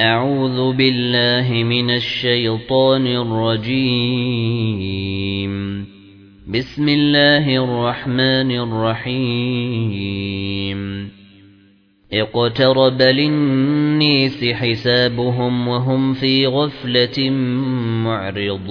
أعوذ بالله من الشيطان الرجيم. بسم الله الرحمن الرحيم. اقترب للنيس حسابهم وهم في غفلة معرضون.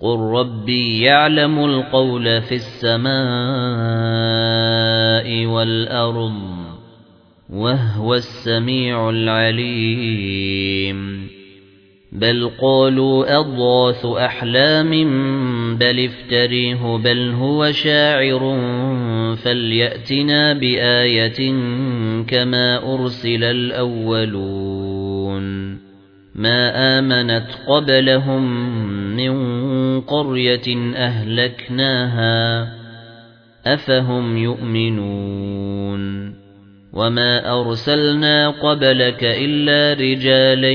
قُل رَّبِّي يَعْلَمُ الْقَوْلَ فِي السَّمَاءِ وَالْأَرْضِ وَهُوَ السَّمِيعُ الْعَلِيمُ بَلْ قَالُوا أَضْغَاثُ أَحْلَامٍ بَلِ افْتَرَيْهِ بَلْ هُوَ شَاعِرٌ فَلْيَأْتِنَا بِآيَةٍ كَمَا أُرْسِلَ الْأَوَّلُونَ مَا آمَنَتْ قَبْلَهُم مِّن قَرْيَةٍ أَهْلَكْنَاهَا أَفَهُمْ يُؤْمِنُونَ وَمَا أَرْسَلْنَا قَبْلَكَ إِلَّا رِجَالًا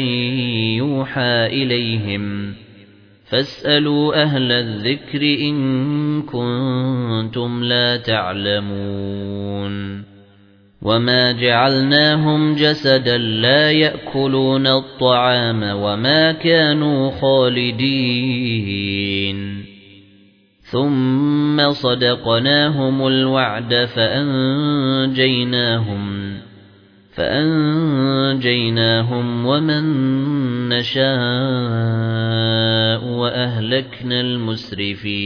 يُوحَى إِلَيْهِمْ فَاسْأَلُوا أَهْلَ الذِّكْرِ إِن كُنتُمْ لَا تَعْلَمُونَ وَمَا جَعَلْنَاهُمْ جَسَدًا لَّا يَأْكُلُونَ الطَّعَامَ وَمَا كَانُوا خَالِدِينَ ثُمَّ صَدَقْنَاهُمُ الْوَعْدَ فَأَنجَيْنَاهُمْ فَأَنجَيْنَاهُمْ وَمَن نَّشَاءُ وَأَهْلَكْنَا الْمُسْرِفِينَ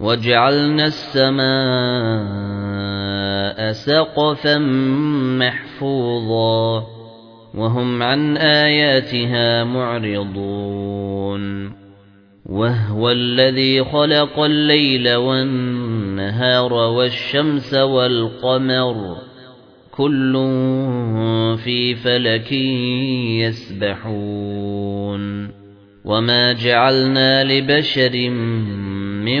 وجعلنا السماء سقفا محفوظا وهم عن آياتها معرضون وهو الذي خلق الليل والنهار والشمس والقمر كل في فلك يسبحون وما جعلنا لبشر من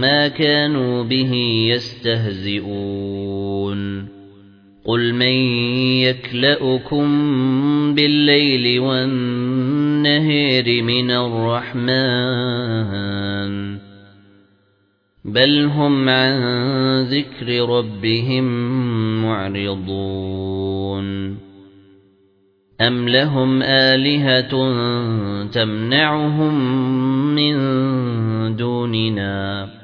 مَا كَانُوا بِهِ يَسْتَهْزِئُونَ. قُلْ مَن يَكْلَؤُكُم بِاللَّيْلِ وَالنَّهَارِ مِنَ الرَّحْمَنِ. بَلْ هُمْ عَن ذِكْرِ رَبِّهِمْ مُعْرِضُونَ. أَمْ لَهُمْ آلِهَةٌ تَمْنَعُهُم مِّن دُونِنَا؟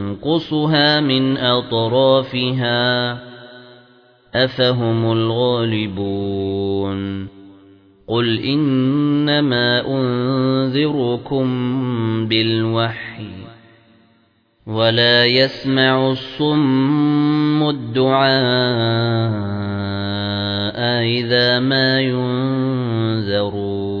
نَنقُصُهَا مِنْ أَطْرَافِهَا. أَفَهُمُ الْغَالِبُونَ. قُلْ إِنَّمَا أُنذِرُكُم بِالْوَحْيِ. وَلَا يَسْمَعُ الصُّمُّ الدُّعَاءَ إِذَا مَا يُنذَرُونَ.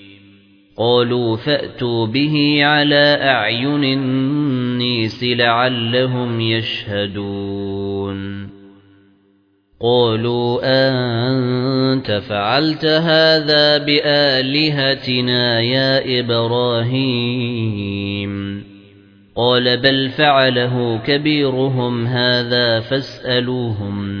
قالوا فأتوا به على أعين النيس لعلهم يشهدون. قالوا أنت فعلت هذا بآلهتنا يا إبراهيم. قال بل فعله كبيرهم هذا فاسألوهم.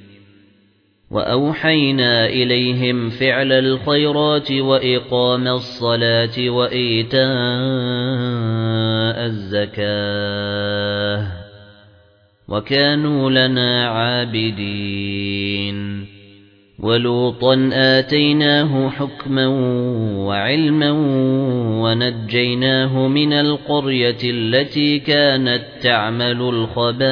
وأوحينا إليهم فعل الخيرات وإقام الصلاة وإيتاء الزكاة وكانوا لنا عابدين ولوطا آتيناه حكما وعلما ونجيناه من القرية التي كانت تعمل الخبائث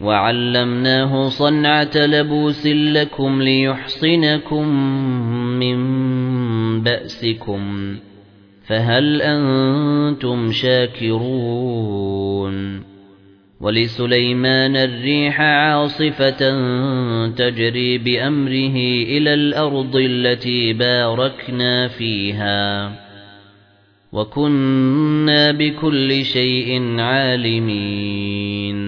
وعلمناه صنعة لبوس لكم ليحصنكم من بأسكم فهل أنتم شاكرون ولسليمان الريح عاصفة تجري بأمره إلى الأرض التي باركنا فيها وكنا بكل شيء عالمين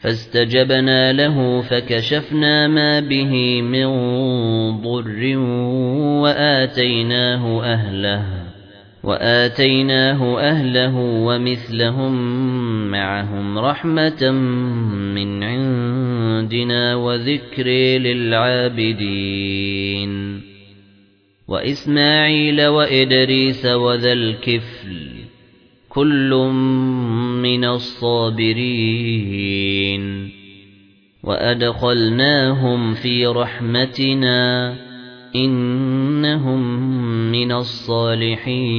فاستجبنا له فكشفنا ما به من ضر وآتيناه أهله وآتيناه أهله ومثلهم معهم رحمة من عندنا وذكر للعابدين وإسماعيل وإدريس وذا الكفل كل من الصابرين وأدخلناهم في رحمتنا إنهم من الصالحين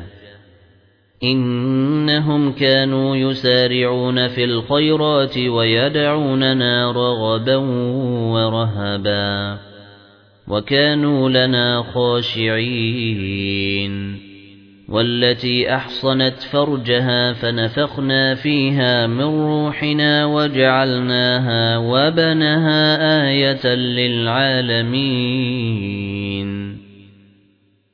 إنهم كانوا يسارعون في الخيرات ويدعوننا رغبا ورهبا وكانوا لنا خاشعين والتي أحصنت فرجها فنفخنا فيها من روحنا وجعلناها وبنها آية للعالمين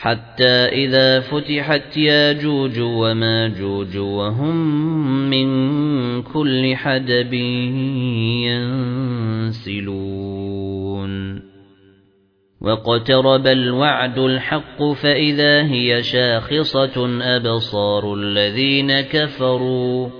حتى إذا فتحت ياجوج وماجوج وهم من كل حدب ينسلون. وقترب الوعد الحق فإذا هي شاخصة أبصار الذين كفروا.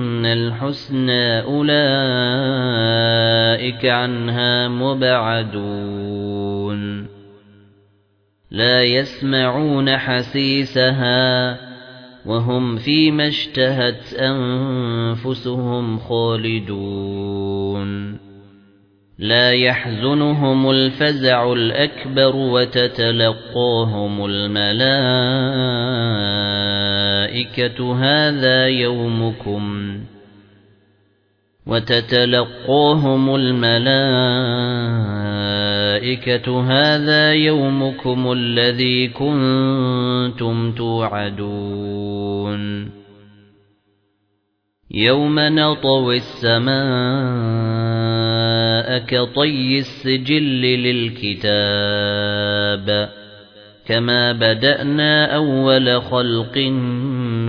الحسنى أولئك عنها مبعدون. لا يسمعون حسيسها وهم فيما اشتهت أنفسهم خالدون. لا يحزنهم الفزع الأكبر وتتلقاهم الملائكة هذا يومكم وتتلقاهم الملائكة هذا يومكم الذي كنتم توعدون. يوم نطوي السماء كطي السجل للكتاب كما بدأنا أول خلق